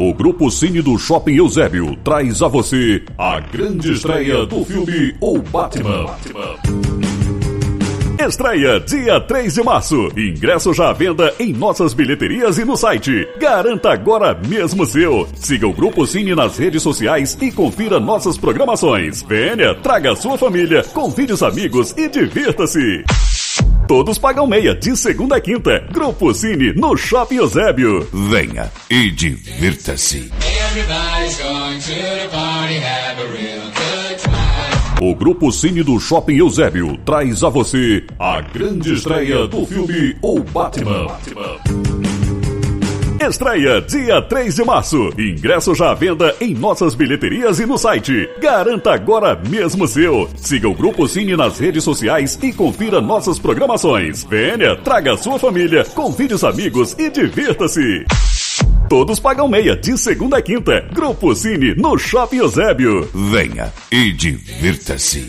O Grupo Cine do Shopping Eusébio traz a você a grande estreia do filme O Batman. Estreia dia 3 de março. Ingresso já à venda em nossas bilheterias e no site. Garanta agora mesmo seu. Siga o Grupo Cine nas redes sociais e confira nossas programações. Venha, traga sua família, convide os amigos e divirta-se. Todos pagam meia de segunda a quinta. Grupo Cine no Shopping Eusébio. Venha e divirta-se. O Grupo Cine do Shopping Eusébio traz a você a grande estreia do filme O Batman. Estreia dia 3 de março. Ingresso já à venda em nossas bilheterias e no site. Garanta agora mesmo seu. Siga o Grupo Cine nas redes sociais e confira nossas programações. Venha, traga sua família, convide os amigos e divirta-se. Todos pagam meia de segunda a quinta. Grupo Cine no Shopping Eusébio. Venha e divirta-se.